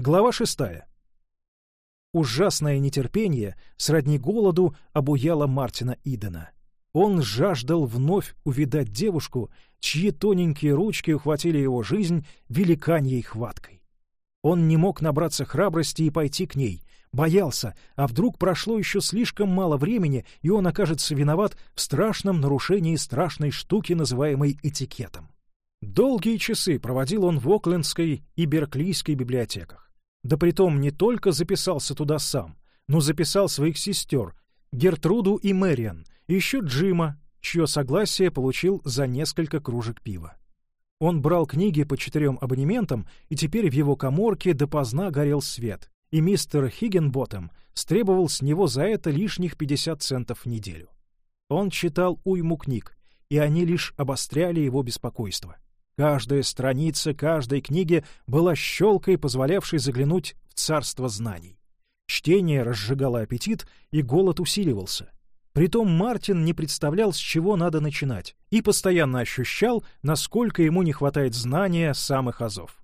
Глава шестая. Ужасное нетерпение, сродни голоду, обуяло Мартина Идена. Он жаждал вновь увидать девушку, чьи тоненькие ручки ухватили его жизнь великаньей хваткой. Он не мог набраться храбрости и пойти к ней, боялся, а вдруг прошло еще слишком мало времени, и он окажется виноват в страшном нарушении страшной штуки, называемой этикетом. Долгие часы проводил он в Оклендской и Берклийской библиотеках. Да притом не только записался туда сам, но записал своих сестер, Гертруду и Мэриан, и еще Джима, чье согласие получил за несколько кружек пива. Он брал книги по четырем абонементам, и теперь в его коморке допоздна горел свет, и мистер Хиггенботтем стребовал с него за это лишних 50 центов в неделю. Он читал уйму книг, и они лишь обостряли его беспокойство. Каждая страница каждой книги была щелкой, позволявшей заглянуть в царство знаний. Чтение разжигало аппетит, и голод усиливался — Притом Мартин не представлял, с чего надо начинать, и постоянно ощущал, насколько ему не хватает знания самых азов.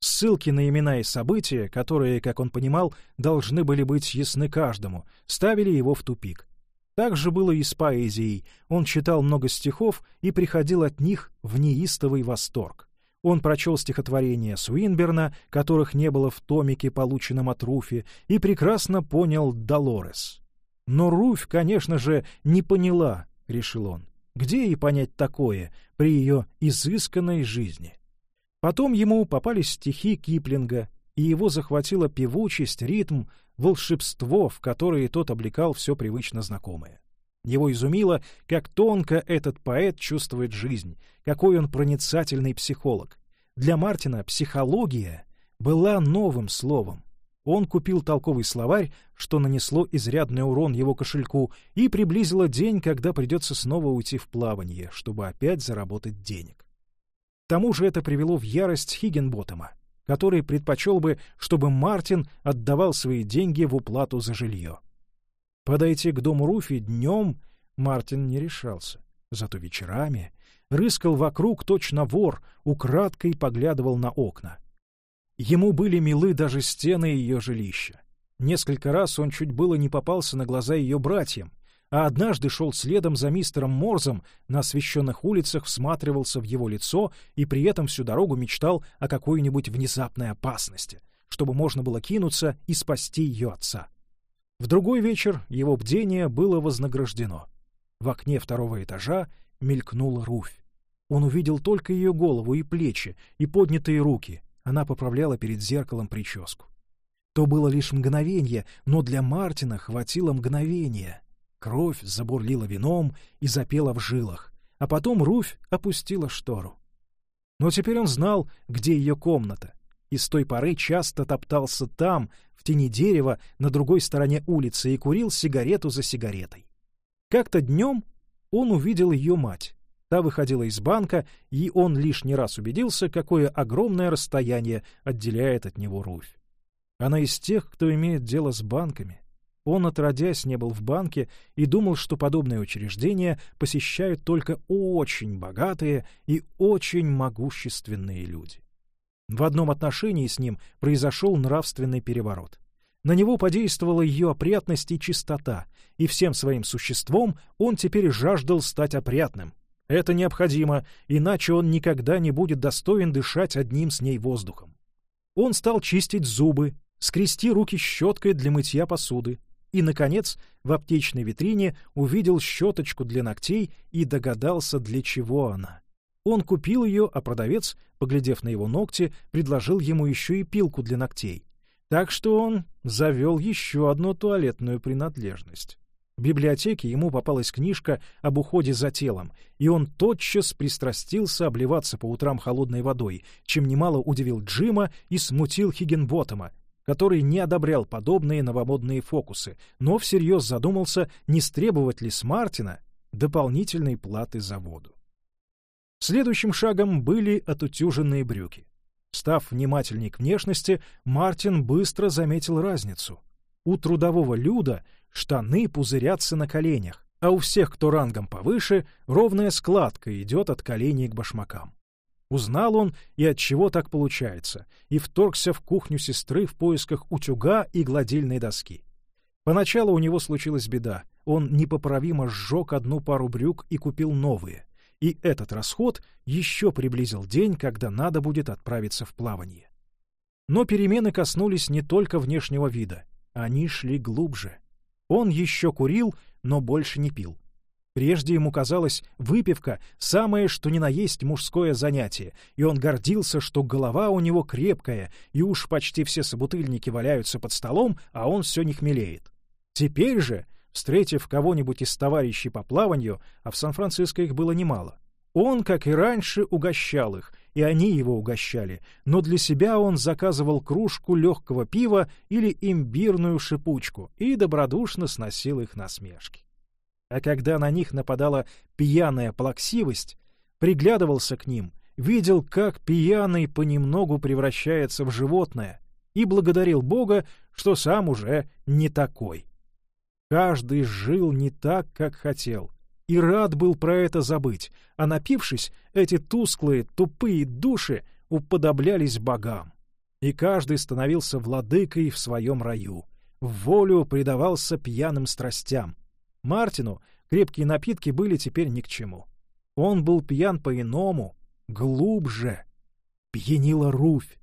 Ссылки на имена и события, которые, как он понимал, должны были быть ясны каждому, ставили его в тупик. Так же было и с поэзией. Он читал много стихов и приходил от них в неистовый восторг. Он прочел стихотворения Суинберна, которых не было в томике, полученном от Руфи, и прекрасно понял Долорес. Но Руфь, конечно же, не поняла, — решил он. Где ей понять такое при ее изысканной жизни? Потом ему попались стихи Киплинга, и его захватила певучесть, ритм, волшебство, в которое тот облекал все привычно знакомое. Его изумило, как тонко этот поэт чувствует жизнь, какой он проницательный психолог. Для Мартина психология была новым словом, он купил толковый словарь, что нанесло изрядный урон его кошельку, и приблизило день, когда придется снова уйти в плавание, чтобы опять заработать денег. К тому же это привело в ярость Хиггенботтема, который предпочел бы, чтобы Мартин отдавал свои деньги в уплату за жилье. Подойти к дому Руфи днем Мартин не решался, зато вечерами рыскал вокруг точно вор, украдкой поглядывал на окна. Ему были милы даже стены ее жилища. Несколько раз он чуть было не попался на глаза ее братьям, а однажды шел следом за мистером Морзом, на освещенных улицах всматривался в его лицо и при этом всю дорогу мечтал о какой-нибудь внезапной опасности, чтобы можно было кинуться и спасти ее отца. В другой вечер его бдение было вознаграждено. В окне второго этажа мелькнула Руфь. Он увидел только ее голову и плечи, и поднятые руки, она поправляла перед зеркалом прическу. То было лишь мгновение, но для Мартина хватило мгновения. Кровь забурлила вином и запела в жилах, а потом Руфь опустила штору. Но теперь он знал, где ее комната, и с той поры часто топтался там, в тени дерева, на другой стороне улицы, и курил сигарету за сигаретой. Как-то днем он увидел ее мать. Та выходила из банка, и он лишний раз убедился, какое огромное расстояние отделяет от него Руфь. Она из тех, кто имеет дело с банками. Он, отродясь, не был в банке и думал, что подобные учреждения посещают только очень богатые и очень могущественные люди. В одном отношении с ним произошел нравственный переворот. На него подействовала ее опрятность и чистота, и всем своим существом он теперь жаждал стать опрятным, это необходимо, иначе он никогда не будет достоин дышать одним с ней воздухом. Он стал чистить зубы, скрести руки щеткой для мытья посуды и, наконец, в аптечной витрине увидел щеточку для ногтей и догадался, для чего она. Он купил ее, а продавец, поглядев на его ногти, предложил ему еще и пилку для ногтей. Так что он завел еще одну туалетную принадлежность. В библиотеке ему попалась книжка об уходе за телом, и он тотчас пристрастился обливаться по утрам холодной водой, чем немало удивил Джима и смутил Хиггенботтема, который не одобрял подобные новомодные фокусы, но всерьез задумался, не стребовать ли с Мартина дополнительной платы за воду. Следующим шагом были отутюженные брюки. Став внимательней к внешности, Мартин быстро заметил разницу. У трудового люда штаны пузырятся на коленях, а у всех, кто рангом повыше, ровная складка идет от коленей к башмакам. Узнал он, и от чего так получается, и вторгся в кухню сестры в поисках утюга и гладильной доски. Поначалу у него случилась беда. Он непоправимо сжег одну пару брюк и купил новые. И этот расход еще приблизил день, когда надо будет отправиться в плавание. Но перемены коснулись не только внешнего вида. Они шли глубже. Он еще курил, но больше не пил. Прежде ему казалось, выпивка — самое что ни на есть мужское занятие, и он гордился, что голова у него крепкая, и уж почти все собутыльники валяются под столом, а он все не хмелеет. Теперь же, встретив кого-нибудь из товарищей по плаванию, а в Сан-Франциско их было немало, он, как и раньше, угощал их, и они его угощали, но для себя он заказывал кружку легкого пива или имбирную шипучку и добродушно сносил их насмешки а когда на них нападала пьяная плаксивость, приглядывался к ним, видел, как пьяный понемногу превращается в животное, и благодарил Бога, что сам уже не такой. Каждый жил не так, как хотел, и рад был про это забыть, а напившись, эти тусклые, тупые души уподоблялись богам. И каждый становился владыкой в своем раю, в волю предавался пьяным страстям, Мартину крепкие напитки были теперь ни к чему. Он был пьян по-иному, глубже. Пьянила Руфь.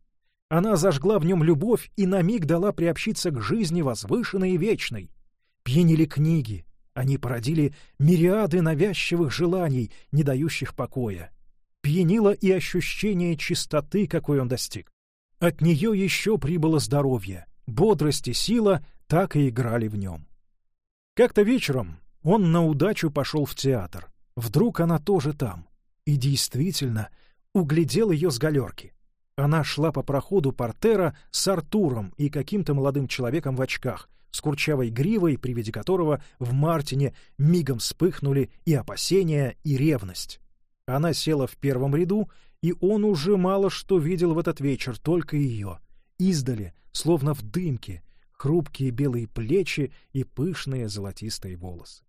Она зажгла в нем любовь и на миг дала приобщиться к жизни возвышенной и вечной. Пьянили книги. Они породили мириады навязчивых желаний, не дающих покоя. Пьянило и ощущение чистоты, какой он достиг. От нее еще прибыло здоровье. Бодрость и сила так и играли в нем. Как-то вечером он на удачу пошел в театр. Вдруг она тоже там. И действительно, углядел ее с галерки. Она шла по проходу портера с Артуром и каким-то молодым человеком в очках, с курчавой гривой, при виде которого в Мартине мигом вспыхнули и опасения, и ревность. Она села в первом ряду, и он уже мало что видел в этот вечер, только ее. Издали, словно в дымке, хрупкие белые плечи и пышные золотистые волосы.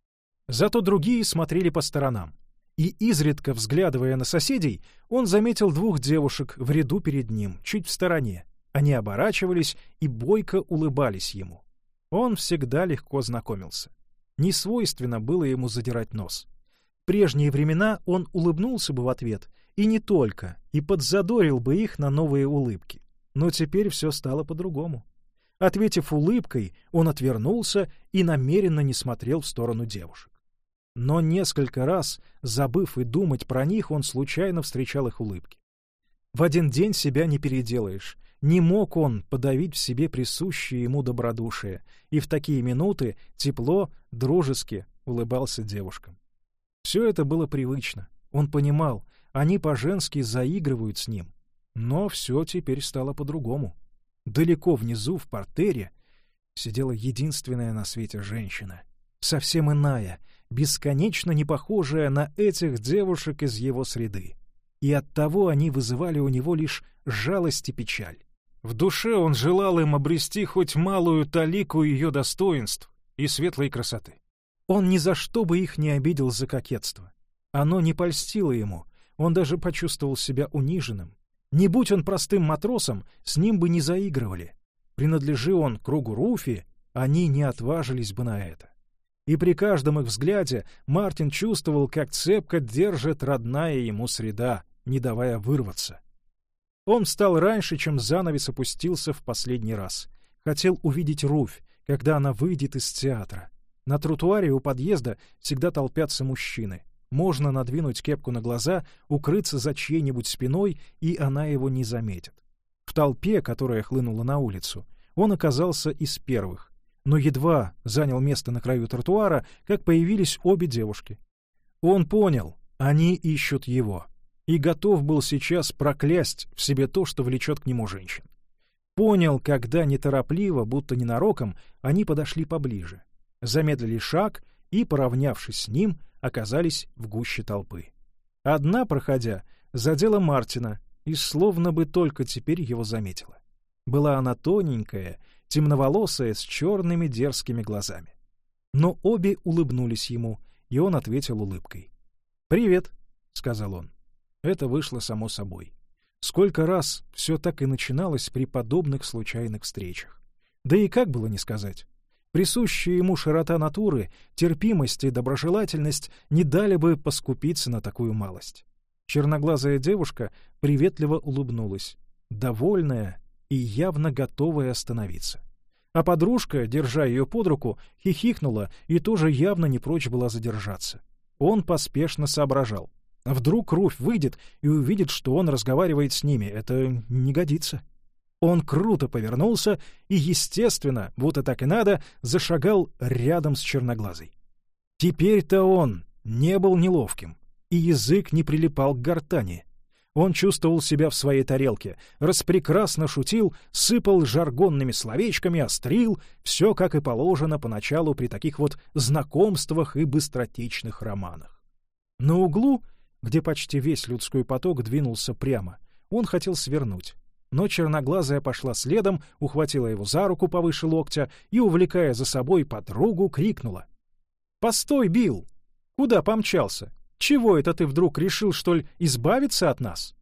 Зато другие смотрели по сторонам. И, изредка взглядывая на соседей, он заметил двух девушек в ряду перед ним, чуть в стороне. Они оборачивались и бойко улыбались ему. Он всегда легко знакомился. Не свойственно было ему задирать нос. В прежние времена он улыбнулся бы в ответ, и не только, и подзадорил бы их на новые улыбки. Но теперь все стало по-другому. Ответив улыбкой, он отвернулся и намеренно не смотрел в сторону девушек. Но несколько раз, забыв и думать про них, он случайно встречал их улыбки. В один день себя не переделаешь. Не мог он подавить в себе присущее ему добродушие, и в такие минуты тепло, дружески улыбался девушкам. Все это было привычно. Он понимал, они по-женски заигрывают с ним. Но все теперь стало по-другому. Далеко внизу, в портере, сидела единственная на свете женщина. Совсем иная, бесконечно не похожая на этих девушек из его среды. И оттого они вызывали у него лишь жалость и печаль. В душе он желал им обрести хоть малую талику ее достоинств и светлой красоты. Он ни за что бы их не обидел за кокетство. Оно не польстило ему, он даже почувствовал себя униженным, не будь он простым матросом, с ним бы не заигрывали. Принадлежи он кругу Руфи, они не отважились бы на это. И при каждом их взгляде Мартин чувствовал, как цепко держит родная ему среда, не давая вырваться. Он встал раньше, чем занавес опустился в последний раз. Хотел увидеть Руфь, когда она выйдет из театра. На тротуаре у подъезда всегда толпятся мужчины. Можно надвинуть кепку на глаза, укрыться за чьей-нибудь спиной, и она его не заметит. В толпе, которая хлынула на улицу, он оказался из первых, но едва занял место на краю тротуара, как появились обе девушки. Он понял, они ищут его, и готов был сейчас проклясть в себе то, что влечет к нему женщин. Понял, когда неторопливо, будто ненароком, они подошли поближе, замедлили шаг и, поравнявшись с ним, оказались в гуще толпы. Одна, проходя, задела Мартина и словно бы только теперь его заметила. Была она тоненькая, темноволосая, с черными дерзкими глазами. Но обе улыбнулись ему, и он ответил улыбкой. «Привет», — сказал он. Это вышло само собой. Сколько раз все так и начиналось при подобных случайных встречах. Да и как было не сказать. Присущая ему широта натуры, терпимость и доброжелательность не дали бы поскупиться на такую малость. Черноглазая девушка приветливо улыбнулась, довольная и явно готовая остановиться. А подружка, держа ее под руку, хихикнула и тоже явно не прочь была задержаться. Он поспешно соображал. Вдруг Руфь выйдет и увидит, что он разговаривает с ними. Это не годится. Он круто повернулся и, естественно, и так и надо, зашагал рядом с черноглазой. Теперь-то он не был неловким, и язык не прилипал к гортани. Он чувствовал себя в своей тарелке, распрекрасно шутил, сыпал жаргонными словечками, острил, все как и положено поначалу при таких вот знакомствах и быстротечных романах. На углу, где почти весь людской поток двинулся прямо, он хотел свернуть но черноглазая пошла следом, ухватила его за руку повыше локтя и, увлекая за собой подругу, крикнула. «Постой, Билл! Куда помчался? Чего это ты вдруг решил, что ли, избавиться от нас?»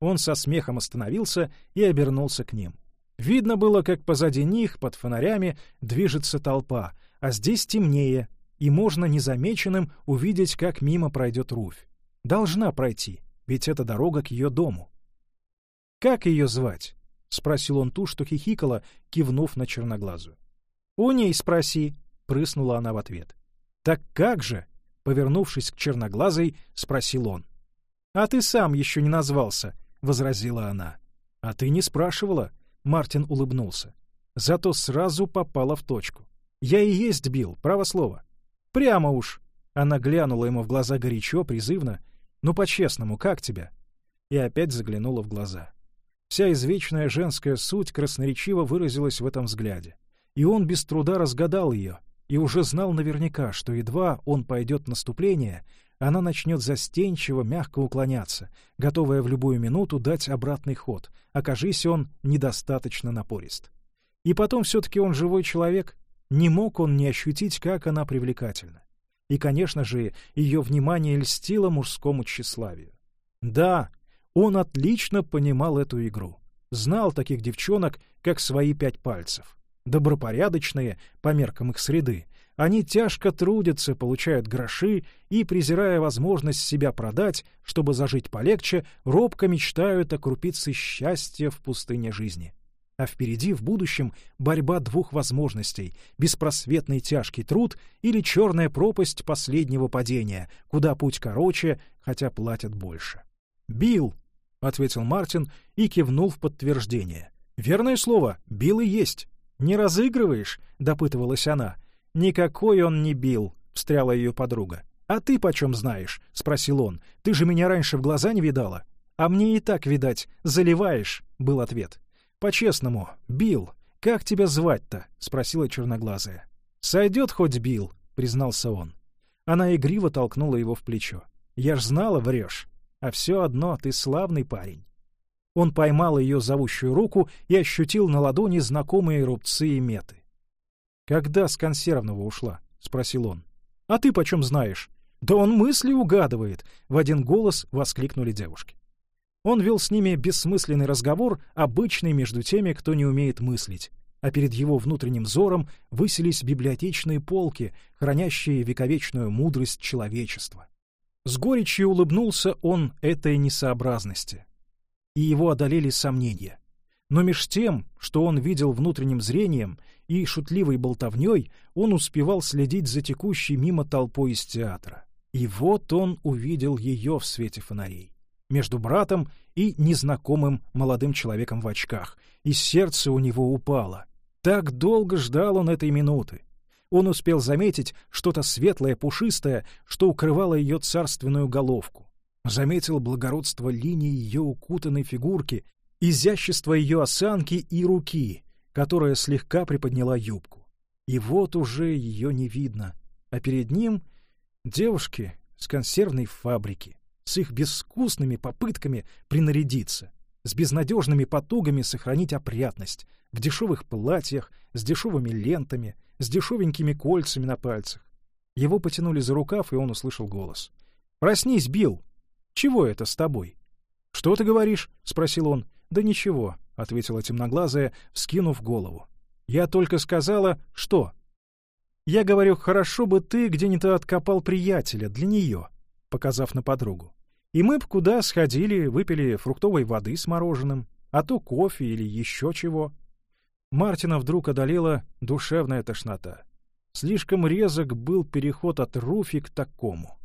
Он со смехом остановился и обернулся к ним. Видно было, как позади них, под фонарями, движется толпа, а здесь темнее, и можно незамеченным увидеть, как мимо пройдет Руфь. Должна пройти, ведь это дорога к ее дому. «Как ее звать?» — спросил он ту, что хихикала, кивнув на черноглазую. «У ней спроси», — прыснула она в ответ. «Так как же?» — повернувшись к черноглазой, спросил он. «А ты сам еще не назвался», — возразила она. «А ты не спрашивала?» — Мартин улыбнулся. Зато сразу попала в точку. «Я и есть бил, право слово». «Прямо уж!» Она глянула ему в глаза горячо, призывно. «Ну, по-честному, как тебя?» И опять заглянула в глаза. Вся извечная женская суть красноречиво выразилась в этом взгляде. И он без труда разгадал ее, и уже знал наверняка, что едва он пойдет в наступление, она начнет застенчиво, мягко уклоняться, готовая в любую минуту дать обратный ход, окажись он недостаточно напорист. И потом все-таки он живой человек, не мог он не ощутить, как она привлекательна. И, конечно же, ее внимание льстило мужскому тщеславию. Да, он отлично понимал эту игру. Знал таких девчонок, как свои пять пальцев. Добропорядочные, по меркам их среды, они тяжко трудятся, получают гроши и, презирая возможность себя продать, чтобы зажить полегче, робко мечтают о крупице счастья в пустыне жизни. А впереди, в будущем, борьба двух возможностей — беспросветный тяжкий труд или черная пропасть последнего падения, куда путь короче, хотя платят больше. «Билл!» — ответил Мартин и кивнул в подтверждение. «Верное слово, бил и есть». «Не разыгрываешь?» — допытывалась она. «Никакой он не бил», — встряла ее подруга. «А ты почем знаешь?» — спросил он. «Ты же меня раньше в глаза не видала?» «А мне и так, видать, заливаешь», — был ответ. «По-честному, Бил, как тебя звать-то?» — спросила черноглазая. «Сойдет хоть Бил», — признался он. Она игриво толкнула его в плечо. «Я ж знала, врешь. А все одно ты славный парень. Он поймал ее зовущую руку и ощутил на ладони знакомые рубцы и меты. «Когда с консервного ушла?» — спросил он. «А ты почем знаешь?» «Да он мысли угадывает!» — в один голос воскликнули девушки. Он вел с ними бессмысленный разговор, обычный между теми, кто не умеет мыслить, а перед его внутренним взором высились библиотечные полки, хранящие вековечную мудрость человечества. С горечью улыбнулся он этой несообразности. И его одолели сомнения. Но меж тем, что он видел внутренним зрением и шутливой болтовней, он успевал следить за текущей мимо толпой из театра. И вот он увидел ее в свете фонарей. Между братом и незнакомым молодым человеком в очках, и сердце у него упало. Так долго ждал он этой минуты он успел заметить что-то светлое, пушистое, что укрывало ее царственную головку. Заметил благородство линии ее укутанной фигурки, изящество ее осанки и руки, которая слегка приподняла юбку. И вот уже ее не видно, а перед ним девушки с консервной фабрики, с их безвкусными попытками принарядиться, с безнадежными потугами сохранить опрятность, в дешевых платьях, с дешевыми лентами, с дешевенькими кольцами на пальцах. Его потянули за рукав, и он услышал голос. «Проснись, Билл! Чего это с тобой?» «Что ты говоришь?» — спросил он. «Да ничего», — ответила темноглазая, вскинув голову. «Я только сказала, что?» «Я говорю, хорошо бы ты где-нибудь откопал приятеля для нее», — показав на подругу. «И мы б куда сходили, выпили фруктовой воды с мороженым, а то кофе или еще чего». Мартина вдруг одолела душевная тошнота. Слишком резок был переход от Руфи к такому.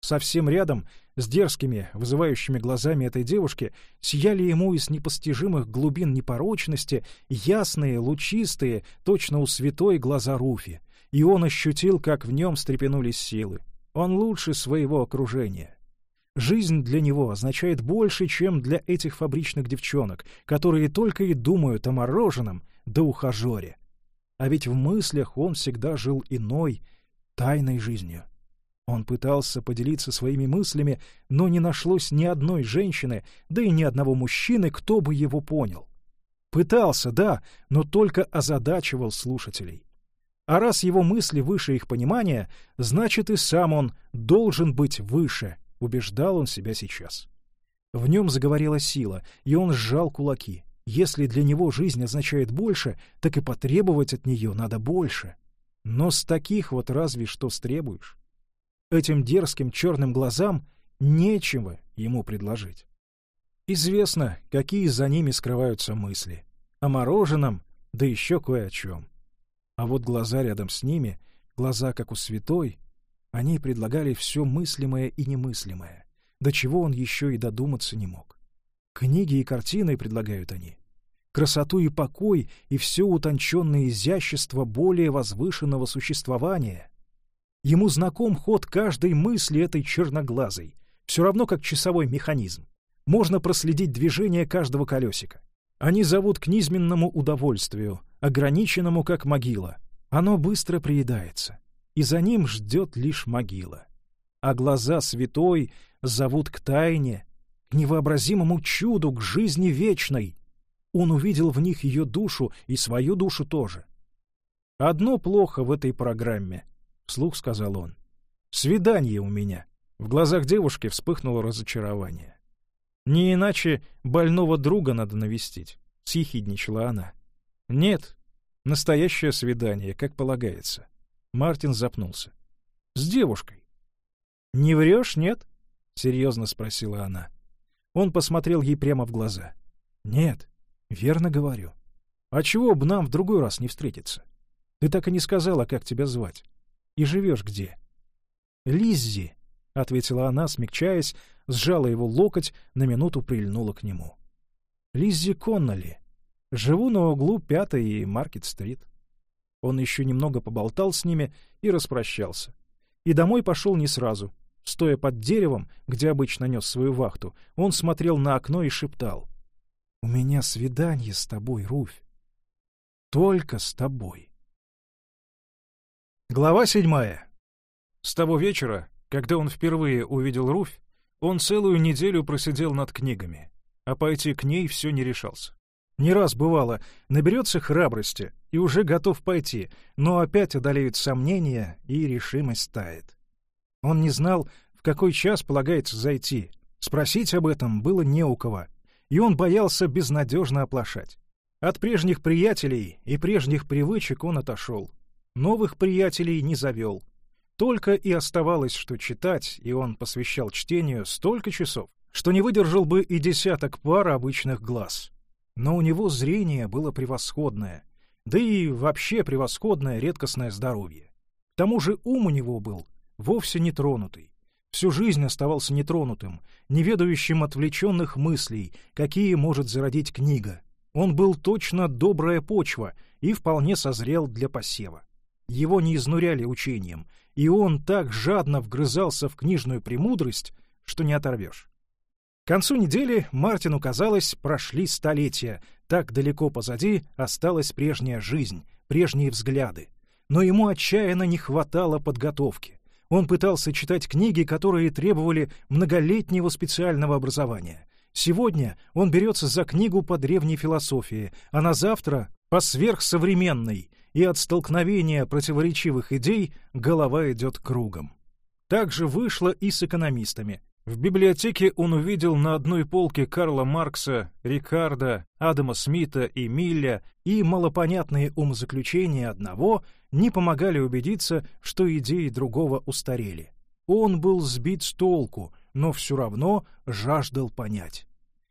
Совсем рядом, с дерзкими, вызывающими глазами этой девушки, сияли ему из непостижимых глубин непорочности ясные, лучистые, точно у святой глаза Руфи, и он ощутил, как в нем встрепенулись силы. Он лучше своего окружения. Жизнь для него означает больше, чем для этих фабричных девчонок, которые только и думают о мороженом да ухажере. А ведь в мыслях он всегда жил иной, тайной жизнью. Он пытался поделиться своими мыслями, но не нашлось ни одной женщины, да и ни одного мужчины, кто бы его понял. Пытался, да, но только озадачивал слушателей. А раз его мысли выше их понимания, значит и сам он должен быть выше, убеждал он себя сейчас. В нем заговорила сила, и он сжал кулаки. Если для него жизнь означает больше, так и потребовать от нее надо больше. Но с таких вот разве что стребуешь. Этим дерзким черным глазам нечего ему предложить. Известно, какие за ними скрываются мысли. О мороженом, да еще кое о чем. А вот глаза рядом с ними, глаза как у святой, они предлагали все мыслимое и немыслимое, до чего он еще и додуматься не мог. Книги и картины предлагают они. Красоту и покой, и все утонченное изящество более возвышенного существования. Ему знаком ход каждой мысли этой черноглазой, все равно как часовой механизм. Можно проследить движение каждого колесика. Они зовут к низменному удовольствию, ограниченному как могила. Оно быстро приедается, и за ним ждет лишь могила. А глаза святой зовут к тайне, к невообразимому чуду, к жизни вечной. Он увидел в них ее душу и свою душу тоже. Одно плохо в этой программе —— вслух сказал он. «Свидание у меня». В глазах девушки вспыхнуло разочарование. «Не иначе больного друга надо навестить», — съехидничала она. «Нет, настоящее свидание, как полагается». Мартин запнулся. «С девушкой». «Не врешь, нет?» — серьезно спросила она. Он посмотрел ей прямо в глаза. «Нет, верно говорю. А чего бы нам в другой раз не встретиться? Ты так и не сказала, как тебя звать. И живешь где?» «Лиззи», — ответила она, смягчаясь, сжала его локоть, на минуту прильнула к нему. «Лиззи Конноли. Живу на углу Пятой и Маркет-стрит». Он еще немного поболтал с ними и распрощался. И домой пошел не сразу. Стоя под деревом, где обычно нес свою вахту, он смотрел на окно и шептал. «У меня свидание с тобой, Руфь. Только с тобой». Глава седьмая. С того вечера, когда он впервые увидел Руфь, он целую неделю просидел над книгами, а пойти к ней все не решался. Не раз бывало, наберется храбрости и уже готов пойти, но опять одолеют сомнения, и решимость тает. Он не знал, в какой час полагается зайти. Спросить об этом было не у кого, и он боялся безнадежно оплошать. От прежних приятелей и прежних привычек он отошел — Новых приятелей не завел. Только и оставалось, что читать, и он посвящал чтению столько часов, что не выдержал бы и десяток пар обычных глаз. Но у него зрение было превосходное, да и вообще превосходное редкостное здоровье. К тому же ум у него был вовсе не тронутый. Всю жизнь оставался нетронутым, неведающим отвлеченных мыслей, какие может зародить книга. Он был точно добрая почва и вполне созрел для посева. Его не изнуряли учением, и он так жадно вгрызался в книжную премудрость, что не оторвешь. К концу недели Мартину казалось, прошли столетия, так далеко позади осталась прежняя жизнь, прежние взгляды. Но ему отчаянно не хватало подготовки. Он пытался читать книги, которые требовали многолетнего специального образования. Сегодня он берется за книгу по древней философии, а на завтра — по сверхсовременной, и от столкновения противоречивых идей голова идет кругом. Так же вышло и с экономистами. В библиотеке он увидел на одной полке Карла Маркса, Рикардо, Адама Смита и Милля, и малопонятные умозаключения одного не помогали убедиться, что идеи другого устарели. Он был сбит с толку, но все равно жаждал понять.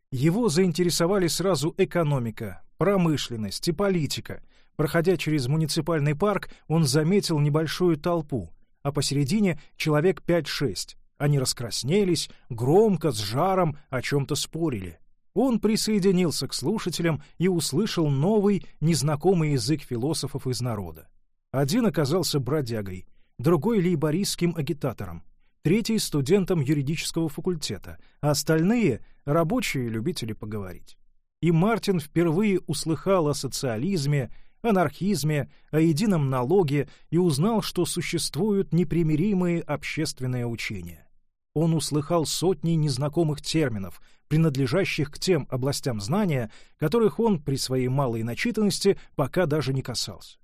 Его заинтересовали сразу экономика, промышленность и политика. Проходя через муниципальный парк, он заметил небольшую толпу, а посередине человек 5-6. Они раскраснелись, громко, с жаром о чем-то спорили. Он присоединился к слушателям и услышал новый, незнакомый язык философов из народа. Один оказался бродягой, другой — лейбористским агитатором, третий — студентом юридического факультета, а остальные — рабочие любители поговорить. И Мартин впервые услыхал о социализме, анархизме, о едином налоге и узнал, что существуют непримиримые общественные учения. Он услыхал сотни незнакомых терминов, принадлежащих к тем областям знания, которых он при своей малой начитанности пока даже не касался.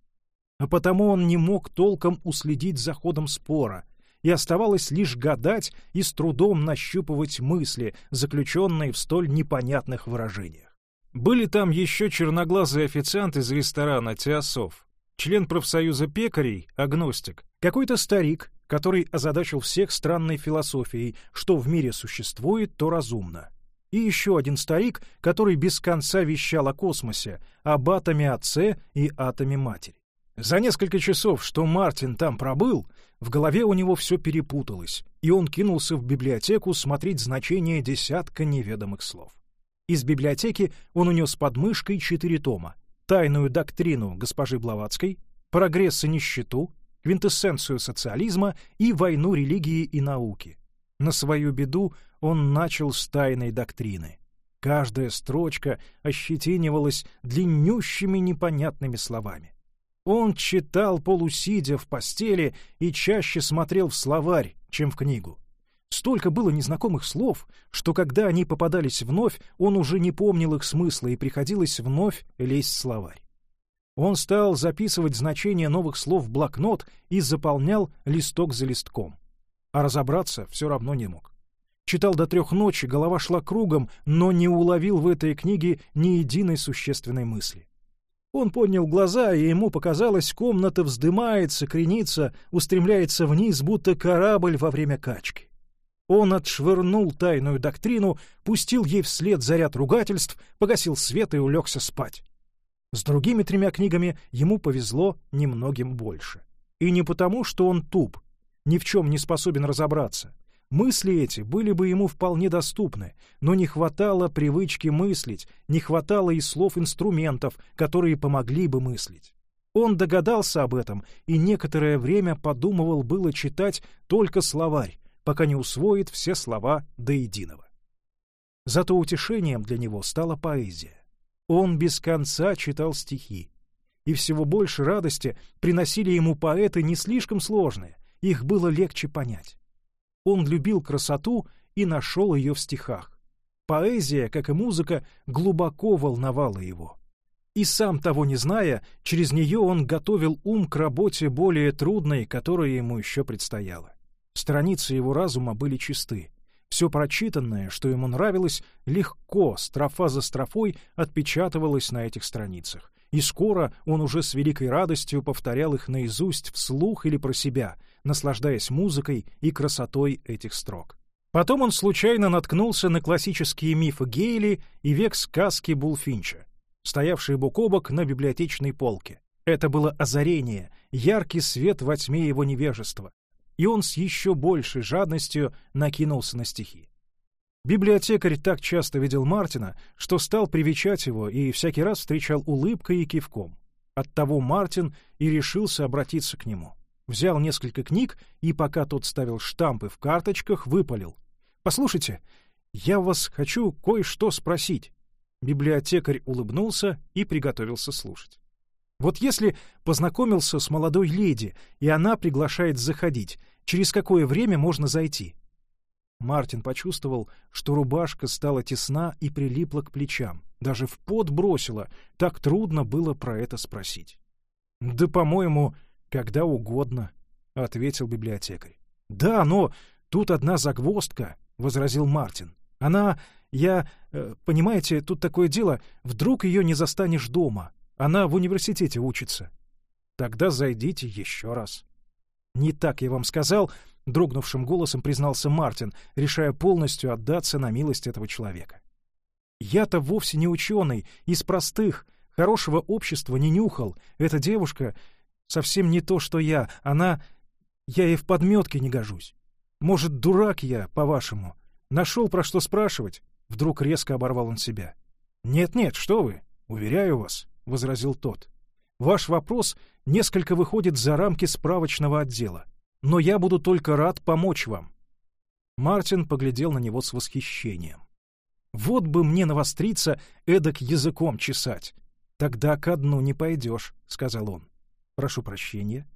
А потому он не мог толком уследить за ходом спора, и оставалось лишь гадать и с трудом нащупывать мысли, заключенные в столь непонятных выражениях. Были там еще черноглазый официант из ресторана «Теософ», член профсоюза пекарей, агностик, какой-то старик, который озадачил всех странной философией, что в мире существует, то разумно. И еще один старик, который без конца вещал о космосе, об атоме отце и атоме матери. За несколько часов, что Мартин там пробыл, в голове у него все перепуталось, и он кинулся в библиотеку смотреть значение десятка неведомых слов. Из библиотеки он унес под мышкой четыре тома «Тайную доктрину госпожи Блаватской», «Прогресс и нищету», квинтэссенцию социализма и войну религии и науки. На свою беду он начал с тайной доктрины. Каждая строчка ощетинивалась длиннющими непонятными словами. Он читал полусидя в постели и чаще смотрел в словарь, чем в книгу. Столько было незнакомых слов, что когда они попадались вновь, он уже не помнил их смысла и приходилось вновь лезть в словарь. Он стал записывать значения новых слов в блокнот и заполнял листок за листком. А разобраться все равно не мог. Читал до трех ночи, голова шла кругом, но не уловил в этой книге ни единой существенной мысли. Он поднял глаза, и ему показалось, комната вздымается, кренится, устремляется вниз, будто корабль во время качки. Он отшвырнул тайную доктрину, пустил ей вслед заряд ругательств, погасил свет и улегся спать. С другими тремя книгами ему повезло немногим больше. И не потому, что он туп, ни в чем не способен разобраться. Мысли эти были бы ему вполне доступны, но не хватало привычки мыслить, не хватало и слов-инструментов, которые помогли бы мыслить. Он догадался об этом и некоторое время подумывал было читать только словарь, пока не усвоит все слова до единого. Зато утешением для него стала поэзия. Он без конца читал стихи. И всего больше радости приносили ему поэты не слишком сложные, их было легче понять. Он любил красоту и нашел ее в стихах. Поэзия, как и музыка, глубоко волновала его. И сам того не зная, через нее он готовил ум к работе более трудной, которая ему еще предстояла. Страницы его разума были чисты. Все прочитанное, что ему нравилось, легко, строфа за строфой, отпечатывалось на этих страницах. И скоро он уже с великой радостью повторял их наизусть вслух или про себя, наслаждаясь музыкой и красотой этих строк. Потом он случайно наткнулся на классические мифы Гейли и век сказки Булфинча, стоявшие бок о бок на библиотечной полке. Это было озарение, яркий свет во тьме его невежества, и он с еще большей жадностью накинулся на стихи. Библиотекарь так часто видел Мартина, что стал привечать его и всякий раз встречал улыбкой и кивком. Оттого Мартин и решился обратиться к нему. Взял несколько книг и, пока тот ставил штампы в карточках, выпалил. «Послушайте, я вас хочу кое-что спросить». Библиотекарь улыбнулся и приготовился слушать. Вот если познакомился с молодой леди, и она приглашает заходить, через какое время можно зайти? Мартин почувствовал, что рубашка стала тесна и прилипла к плечам. Даже в пот бросила, так трудно было про это спросить. — Да, по-моему, когда угодно, — ответил библиотекарь. — Да, но тут одна загвоздка. — возразил Мартин. «Она... Я... Э, понимаете, тут такое дело, вдруг ее не застанешь дома. Она в университете учится». «Тогда зайдите еще раз». «Не так я вам сказал», — дрогнувшим голосом признался Мартин, решая полностью отдаться на милость этого человека. «Я-то вовсе не ученый, из простых, хорошего общества не нюхал. Эта девушка совсем не то, что я. Она... Я и в подметке не гожусь. Может, дурак я, по-вашему? Нашел про что спрашивать?» Вдруг резко оборвал он себя. «Нет-нет, что вы, уверяю вас», — возразил тот. «Ваш вопрос несколько выходит за рамки справочного отдела, но я буду только рад помочь вам». Мартин поглядел на него с восхищением. «Вот бы мне навостриться, эдак языком чесать. Тогда ко дну не пойдешь», — сказал он. «Прошу прощения».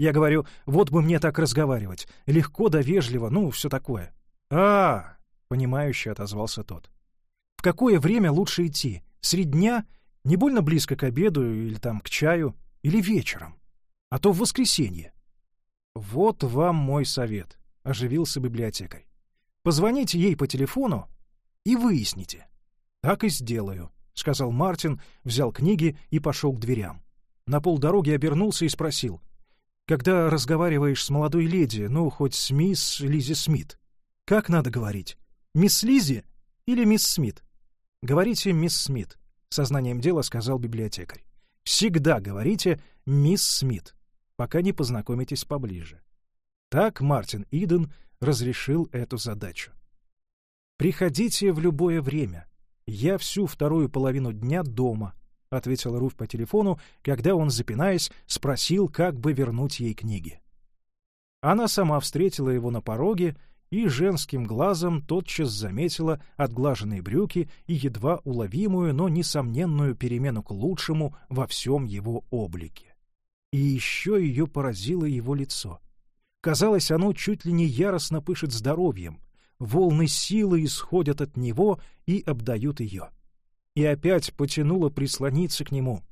Я говорю, вот бы мне так разговаривать. Легко да вежливо, ну, все такое. а, понимающе отозвался тот. В какое время лучше идти? Средь дня? Не больно близко к обеду или там к чаю? Или вечером? А то в воскресенье. Вот вам мой совет, — оживился библиотекарь. Позвоните ей по телефону и выясните. Так и сделаю, — сказал Мартин, взял книги и пошел к дверям. На полдороги обернулся и спросил. Когда разговариваешь с молодой леди, ну, хоть с мисс Лизи Смит, как надо говорить? Мисс Лизи или мисс Смит? Говорите мисс Смит, сознанием дела сказал библиотекарь. Всегда говорите мисс Смит, пока не познакомитесь поближе. Так Мартин Иден разрешил эту задачу. Приходите в любое время. Я всю вторую половину дня дома. — ответил Руфь по телефону, когда он, запинаясь, спросил, как бы вернуть ей книги. Она сама встретила его на пороге и женским глазом тотчас заметила отглаженные брюки и едва уловимую, но несомненную перемену к лучшему во всем его облике. И еще ее поразило его лицо. Казалось, оно чуть ли не яростно пышет здоровьем, волны силы исходят от него и обдают ее. — и опять потянула прислониться к нему,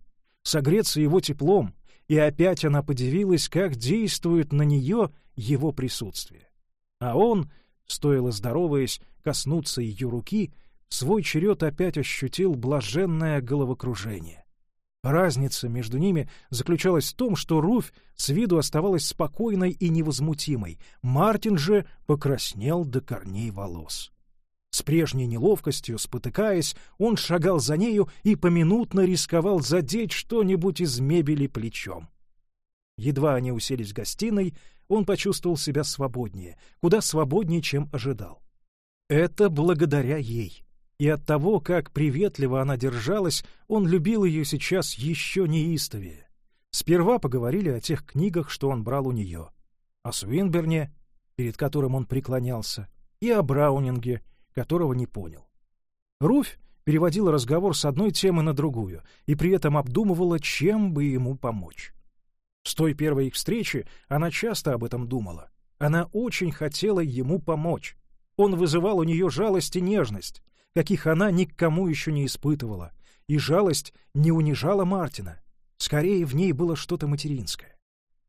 согреться его теплом, и опять она подивилась, как действует на нее его присутствие. А он, стоило здороваясь, коснуться ее руки, свой черед опять ощутил блаженное головокружение. Разница между ними заключалась в том, что Руфь с виду оставалась спокойной и невозмутимой, Мартин же покраснел до корней волос. С прежней неловкостью, спотыкаясь, он шагал за нею и поминутно рисковал задеть что-нибудь из мебели плечом. Едва они уселись в гостиной, он почувствовал себя свободнее, куда свободнее, чем ожидал. Это благодаря ей. И от того, как приветливо она держалась, он любил ее сейчас еще неистовее. Сперва поговорили о тех книгах, что он брал у нее. О Свинберне, перед которым он преклонялся, и о Браунинге, которого не понял. Руфь переводила разговор с одной темы на другую и при этом обдумывала, чем бы ему помочь. С той первой их встречи она часто об этом думала. Она очень хотела ему помочь. Он вызывал у нее жалость и нежность, каких она никому еще не испытывала, и жалость не унижала Мартина. Скорее, в ней было что-то материнское.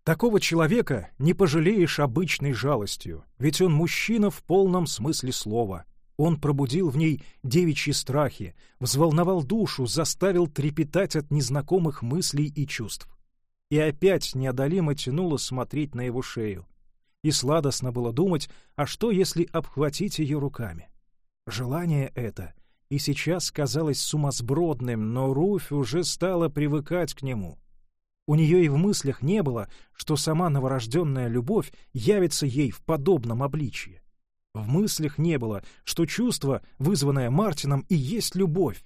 Такого человека не пожалеешь обычной жалостью, ведь он мужчина в полном смысле слова, он пробудил в ней девичьи страхи, взволновал душу, заставил трепетать от незнакомых мыслей и чувств. И опять неодолимо тянуло смотреть на его шею. И сладостно было думать, а что, если обхватить ее руками? Желание это и сейчас казалось сумасбродным, но Руфь уже стала привыкать к нему. У нее и в мыслях не было, что сама новорожденная любовь явится ей в подобном обличье. В мыслях не было, что чувство, вызванное Мартином, и есть любовь.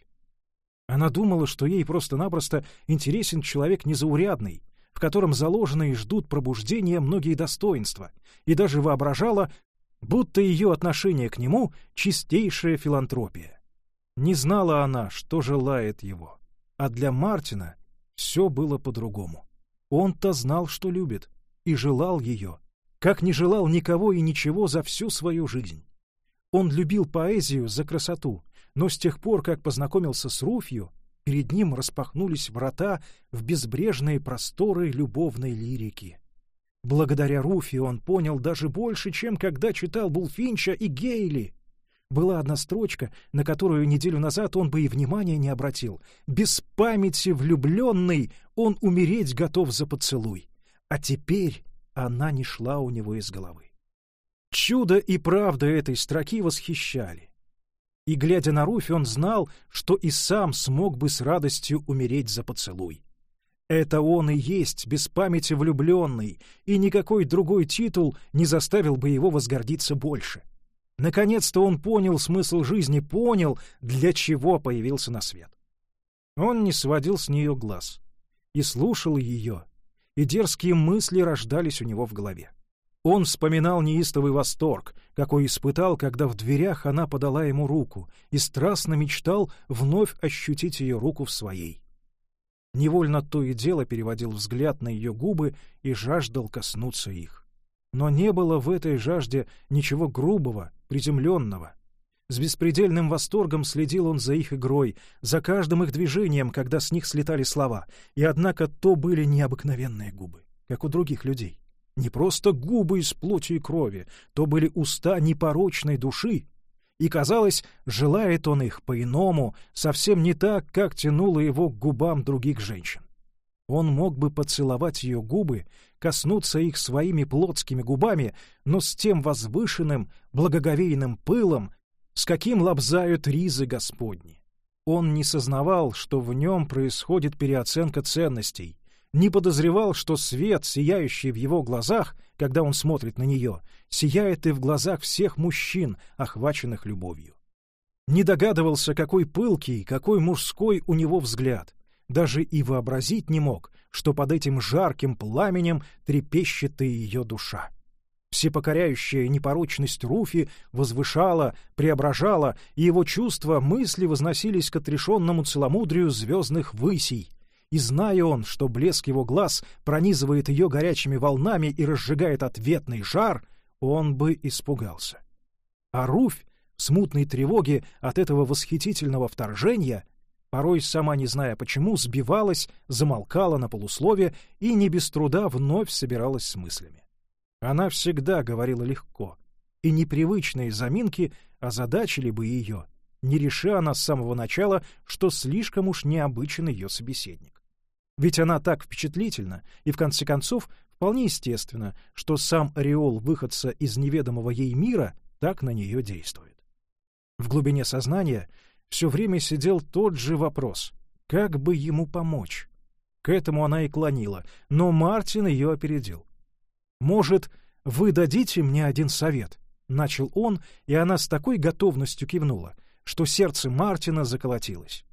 Она думала, что ей просто-напросто интересен человек незаурядный, в котором заложены и ждут пробуждения многие достоинства, и даже воображала, будто ее отношение к нему — чистейшая филантропия. Не знала она, что желает его. А для Мартина все было по-другому. Он-то знал, что любит, и желал ее, как не желал никого и ничего за всю свою жизнь. Он любил поэзию за красоту, но с тех пор, как познакомился с Руфью, перед ним распахнулись врата в безбрежные просторы любовной лирики. Благодаря Руфи он понял даже больше, чем когда читал Булфинча и Гейли. Была одна строчка, на которую неделю назад он бы и внимания не обратил. «Без памяти влюбленный он умереть готов за поцелуй». А теперь она не шла у него из головы. Чудо и правда этой строки восхищали. И, глядя на Руфь, он знал, что и сам смог бы с радостью умереть за поцелуй. Это он и есть, без памяти влюбленный, и никакой другой титул не заставил бы его возгордиться больше. Наконец-то он понял смысл жизни, понял, для чего появился на свет. Он не сводил с нее глаз и слушал ее, и дерзкие мысли рождались у него в голове. Он вспоминал неистовый восторг, какой испытал, когда в дверях она подала ему руку, и страстно мечтал вновь ощутить ее руку в своей. Невольно то и дело переводил взгляд на ее губы и жаждал коснуться их. Но не было в этой жажде ничего грубого, приземленного. С беспредельным восторгом следил он за их игрой, за каждым их движением, когда с них слетали слова, и однако то были необыкновенные губы, как у других людей. Не просто губы из плоти и крови, то были уста непорочной души. И, казалось, желает он их по-иному, совсем не так, как тянуло его к губам других женщин. Он мог бы поцеловать ее губы, коснуться их своими плотскими губами, но с тем возвышенным, благоговейным пылом, с каким лобзают ризы Господни. Он не сознавал, что в нем происходит переоценка ценностей, не подозревал, что свет, сияющий в его глазах, когда он смотрит на нее, сияет и в глазах всех мужчин, охваченных любовью. Не догадывался, какой пылкий, какой мужской у него взгляд. Даже и вообразить не мог, что под этим жарким пламенем трепещет и ее душа. Всепокоряющая непорочность Руфи возвышала, преображала, и его чувства, мысли возносились к отрешенному целомудрию звездных высей — и зная он, что блеск его глаз пронизывает ее горячими волнами и разжигает ответный жар, он бы испугался. А Руфь, в смутной тревоге от этого восхитительного вторжения, порой сама не зная почему, сбивалась, замолкала на полуслове и не без труда вновь собиралась с мыслями. Она всегда говорила легко, и непривычные заминки озадачили бы ее, не реша она с самого начала, что слишком уж необычен ее собеседник. Ведь она так впечатлительна, и в конце концов вполне естественно, что сам ореол выходца из неведомого ей мира так на нее действует. В глубине сознания все время сидел тот же вопрос — как бы ему помочь? К этому она и клонила, но Мартин ее опередил. «Может, вы дадите мне один совет?» — начал он, и она с такой готовностью кивнула, что сердце Мартина заколотилось.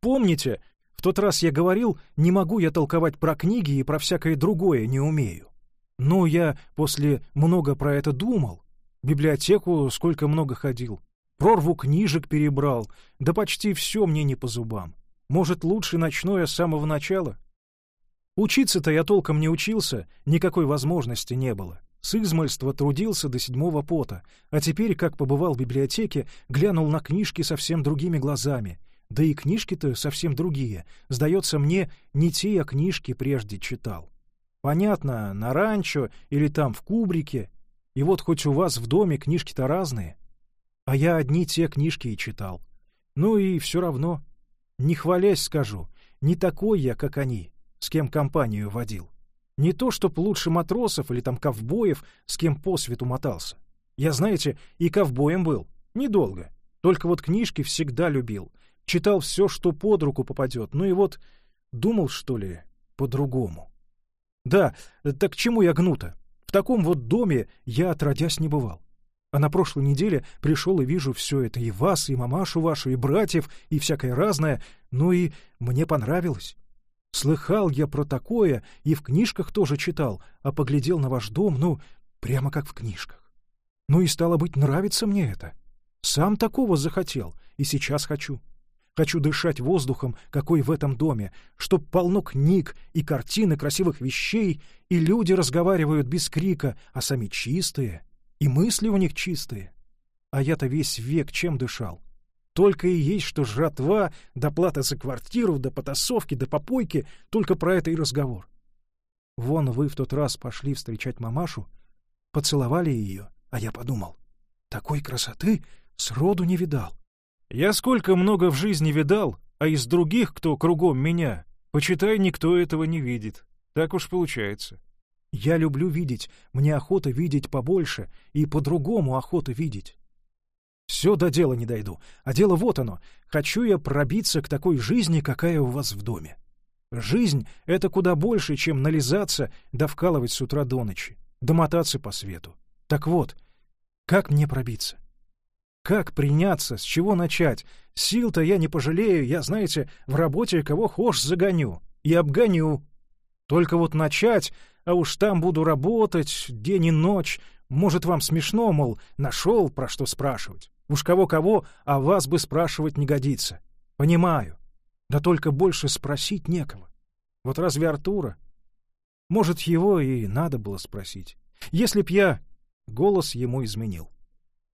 «Помните, в тот раз я говорил, не могу я толковать про книги и про всякое другое не умею. Но я после много про это думал. Библиотеку сколько много ходил. Прорву книжек перебрал, да почти все мне не по зубам. Может, лучше начну я с самого начала? Учиться-то я толком не учился, никакой возможности не было. С измольства трудился до седьмого пота, а теперь, как побывал в библиотеке, глянул на книжки совсем другими глазами, да и книжки-то совсем другие. Сдается мне, не те я книжки прежде читал. Понятно, на ранчо или там в кубрике. И вот хоть у вас в доме книжки-то разные. А я одни те книжки и читал. Ну и все равно. Не хвалясь скажу, не такой я, как они, с кем компанию водил. Не то, чтоб лучше матросов или там ковбоев, с кем по свету мотался. Я, знаете, и ковбоем был. Недолго. Только вот книжки всегда любил читал все, что под руку попадет, ну и вот думал, что ли, по-другому. Да, так к чему я гнуто? В таком вот доме я отродясь не бывал. А на прошлой неделе пришел и вижу все это, и вас, и мамашу вашу, и братьев, и всякое разное, ну и мне понравилось. Слыхал я про такое, и в книжках тоже читал, а поглядел на ваш дом, ну, прямо как в книжках. Ну и стало быть, нравится мне это. Сам такого захотел, и сейчас хочу. Хочу дышать воздухом, какой в этом доме, чтоб полно книг и картин и красивых вещей, и люди разговаривают без крика, а сами чистые, и мысли у них чистые. А я-то весь век чем дышал? Только и есть, что жратва, доплата за квартиру, до потасовки, до попойки, только про это и разговор. Вон вы в тот раз пошли встречать мамашу, поцеловали ее, а я подумал, такой красоты сроду не видал. Я сколько много в жизни видал, а из других, кто кругом меня, почитай, никто этого не видит. Так уж получается. Я люблю видеть, мне охота видеть побольше, и по-другому охота видеть. Все до дела не дойду, а дело вот оно. Хочу я пробиться к такой жизни, какая у вас в доме. Жизнь — это куда больше, чем нализаться да вкалывать с утра до ночи, домотаться по свету. Так вот, как мне пробиться? Как приняться, с чего начать? Сил-то я не пожалею, я, знаете, в работе кого хошь загоню и обгоню. Только вот начать, а уж там буду работать день и ночь. Может, вам смешно, мол, нашел про что спрашивать. Уж кого-кого, а вас бы спрашивать не годится. Понимаю. Да только больше спросить некого. Вот разве Артура? Может, его и надо было спросить. Если б я... Голос ему изменил.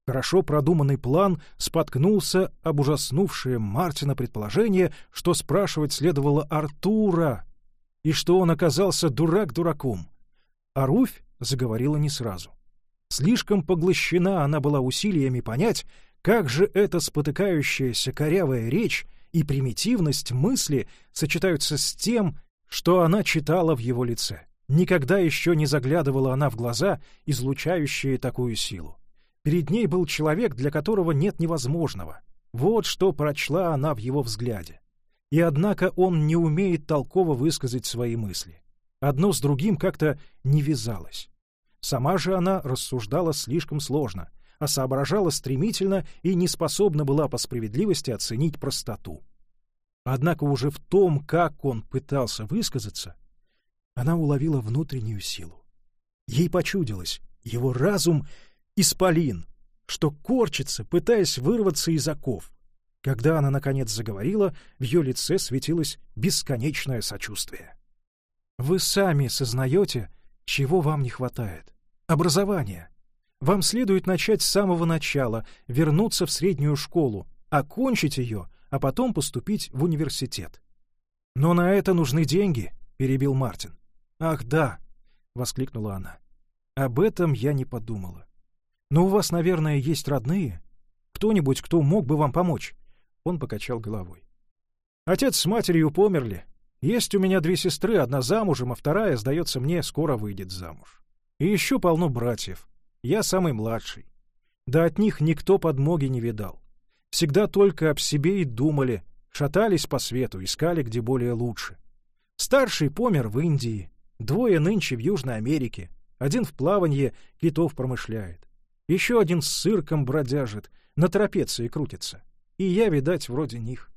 Хорошо продуманный план споткнулся об ужаснувшее Мартина предположение, что спрашивать следовало Артура, и что он оказался дурак дураком. А Руфь заговорила не сразу. Слишком поглощена она была усилиями понять, как же эта спотыкающаяся корявая речь и примитивность мысли сочетаются с тем, что она читала в его лице. Никогда еще не заглядывала она в глаза, излучающие такую силу. Перед ней был человек, для которого нет невозможного. Вот что прочла она в его взгляде. И однако он не умеет толково высказать свои мысли. Одно с другим как-то не вязалось. Сама же она рассуждала слишком сложно, а соображала стремительно и не способна была по справедливости оценить простоту. Однако уже в том, как он пытался высказаться, она уловила внутреннюю силу. Ей почудилось, его разум — исполин, что корчится, пытаясь вырваться из оков. Когда она, наконец, заговорила, в ее лице светилось бесконечное сочувствие. «Вы сами сознаете, чего вам не хватает. Образование. Вам следует начать с самого начала, вернуться в среднюю школу, окончить ее, а потом поступить в университет. «Но на это нужны деньги», — перебил Мартин. «Ах, да», — воскликнула она. «Об этом я не подумала. Но у вас, наверное, есть родные? Кто-нибудь, кто мог бы вам помочь?» Он покачал головой. «Отец с матерью померли. Есть у меня две сестры, одна замужем, а вторая, сдается мне, скоро выйдет замуж. И еще полно братьев. Я самый младший. Да от них никто подмоги не видал. Всегда только об себе и думали, шатались по свету, искали где более лучше. Старший помер в Индии, двое нынче в Южной Америке, один в плаванье китов промышляет. Еще один с цирком бродяжит, на трапеции крутится. И я, видать, вроде них.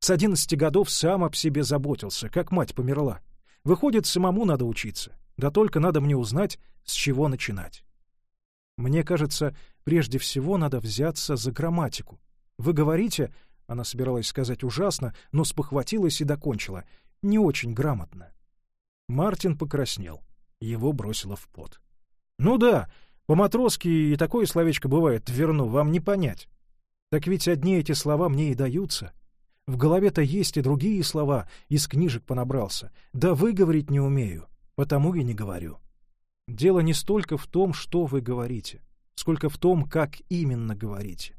С одиннадцати годов сам об себе заботился, как мать померла. Выходит, самому надо учиться. Да только надо мне узнать, с чего начинать. Мне кажется, прежде всего надо взяться за грамматику. Вы говорите, она собиралась сказать ужасно, но спохватилась и докончила, не очень грамотно. Мартин покраснел. Его бросило в пот. «Ну да, по-матросски и такое словечко бывает, верну, вам не понять. Так ведь одни эти слова мне и даются. В голове-то есть и другие слова, из книжек понабрался. Да выговорить не умею потому и не говорю. Дело не столько в том, что вы говорите, сколько в том, как именно говорите.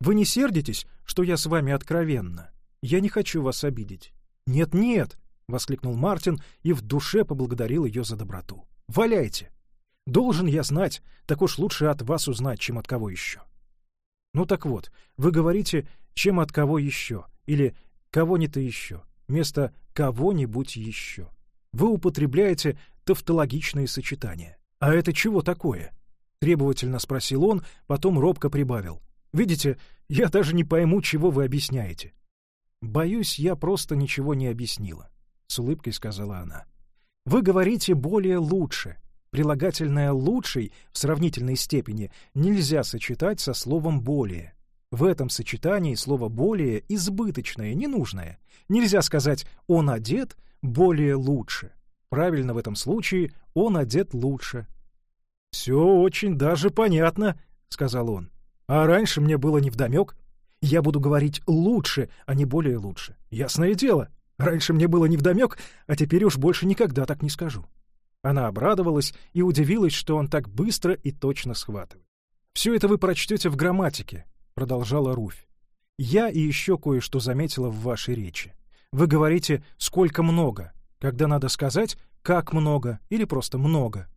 Вы не сердитесь, что я с вами откровенна? Я не хочу вас обидеть. Нет-нет, — воскликнул Мартин и в душе поблагодарил ее за доброту. «Валяйте! Должен я знать, так уж лучше от вас узнать, чем от кого еще». Ну так вот, вы говорите «чем от кого еще» или «кого-нибудь еще» вместо «кого-нибудь еще». Вы употребляете тавтологичные сочетания. А это чего такое? Требовательно спросил он, потом робко прибавил. Видите, я даже не пойму, чего вы объясняете. Боюсь, я просто ничего не объяснила, с улыбкой сказала она. Вы говорите более лучше. Прилагательное лучший в сравнительной степени нельзя сочетать со словом более. В этом сочетании слово более избыточное, ненужное. Нельзя сказать он одет более лучше. Правильно в этом случае он одет лучше. «Все очень даже понятно», — сказал он. «А раньше мне было невдомек. Я буду говорить лучше, а не более лучше. Ясное дело. Раньше мне было невдомек, а теперь уж больше никогда так не скажу. Она обрадовалась и удивилась, что он так быстро и точно схватывает. «Все это вы прочтете в грамматике», — продолжала Руфь. «Я и еще кое-что заметила в вашей речи. Вы говорите «сколько много», когда надо сказать «как много» или просто «много».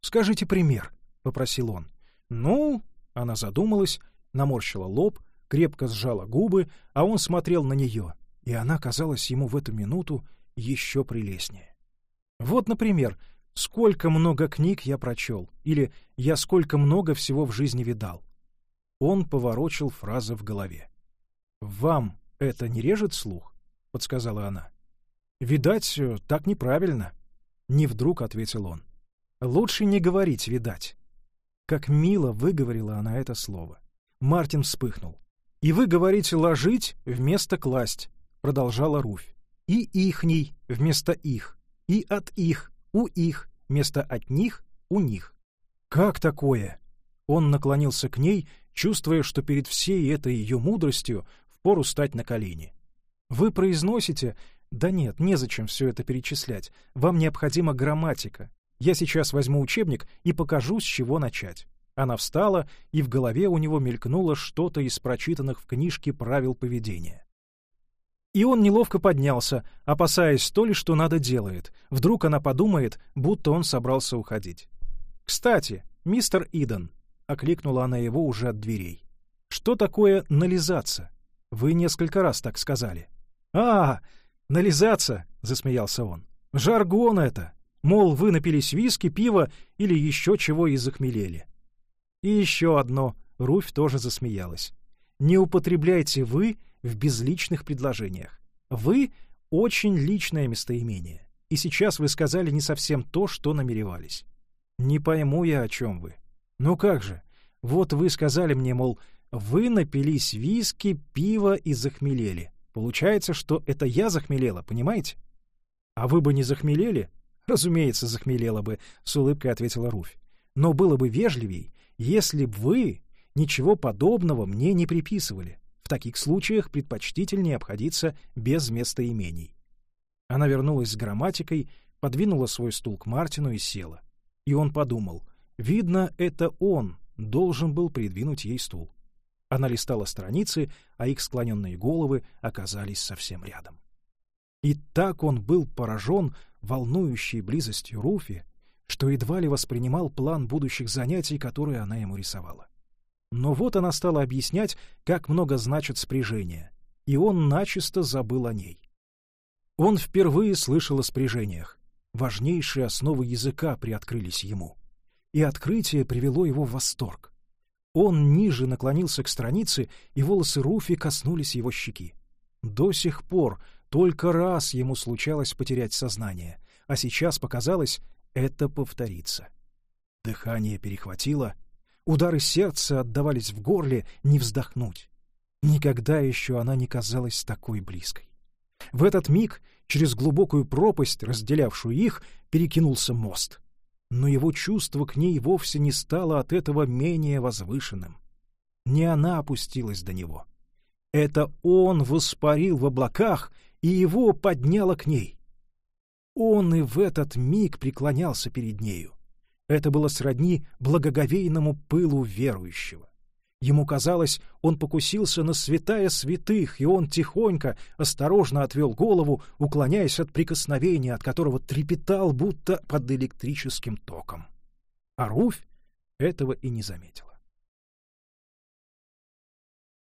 Скажите пример», — попросил он. «Ну...» — она задумалась, наморщила лоб, крепко сжала губы, а он смотрел на нее, и она казалась ему в эту минуту еще прелестнее. Вот, например, «Сколько много книг я прочел» или «Я сколько много всего в жизни видал». Он поворочил фразы в голове. «Вам это не режет слух?» — подсказала она. «Видать, так неправильно», — не вдруг ответил он. «Лучше не говорить «видать». Как мило выговорила она это слово. Мартин вспыхнул. «И вы говорите «ложить» вместо «класть», — продолжала Руфь. «И ихний» вместо «их», и «от их», у их, вместо от них — у них. Как такое? Он наклонился к ней, чувствуя, что перед всей этой ее мудростью впору стать на колени. Вы произносите... Да нет, незачем все это перечислять. Вам необходима грамматика. Я сейчас возьму учебник и покажу, с чего начать. Она встала, и в голове у него мелькнуло что-то из прочитанных в книжке правил поведения. И он неловко поднялся, опасаясь то ли, что надо делает. Вдруг она подумает, будто он собрался уходить. «Кстати, мистер Иден», — окликнула она его уже от дверей. «Что такое нализаться? Вы несколько раз так сказали». «А, нализаться!» — засмеялся он. «Жаргон это! Мол, вы напились виски, пива или еще чего и захмелели». И еще одно. Руфь тоже засмеялась. «Не употребляйте «вы» в безличных предложениях. Вы — очень личное местоимение, и сейчас вы сказали не совсем то, что намеревались. Не пойму я, о чем вы. Ну как же, вот вы сказали мне, мол, вы напились виски, пива и захмелели. Получается, что это я захмелела, понимаете? А вы бы не захмелели? Разумеется, захмелела бы, — с улыбкой ответила Руфь. Но было бы вежливей, если бы вы ничего подобного мне не приписывали. В таких случаях предпочтительнее обходиться без местоимений. Она вернулась с грамматикой, подвинула свой стул к Мартину и села. И он подумал, видно, это он должен был придвинуть ей стул. Она листала страницы, а их склоненные головы оказались совсем рядом. И так он был поражен волнующей близостью Руфи, что едва ли воспринимал план будущих занятий, которые она ему рисовала. Но вот она стала объяснять, как много значит спряжение, и он начисто забыл о ней. Он впервые слышал о спряжениях. Важнейшие основы языка приоткрылись ему. И открытие привело его в восторг. Он ниже наклонился к странице, и волосы Руфи коснулись его щеки. До сих пор только раз ему случалось потерять сознание, а сейчас показалось, это повторится. Дыхание перехватило — Удары сердца отдавались в горле, не вздохнуть. Никогда еще она не казалась такой близкой. В этот миг через глубокую пропасть, разделявшую их, перекинулся мост. Но его чувство к ней вовсе не стало от этого менее возвышенным. Не она опустилась до него. Это он воспарил в облаках, и его подняло к ней. Он и в этот миг преклонялся перед нею. Это было сродни благоговейному пылу верующего. Ему казалось, он покусился на святая святых, и он тихонько, осторожно отвел голову, уклоняясь от прикосновения, от которого трепетал, будто под электрическим током. А Руфь этого и не заметила.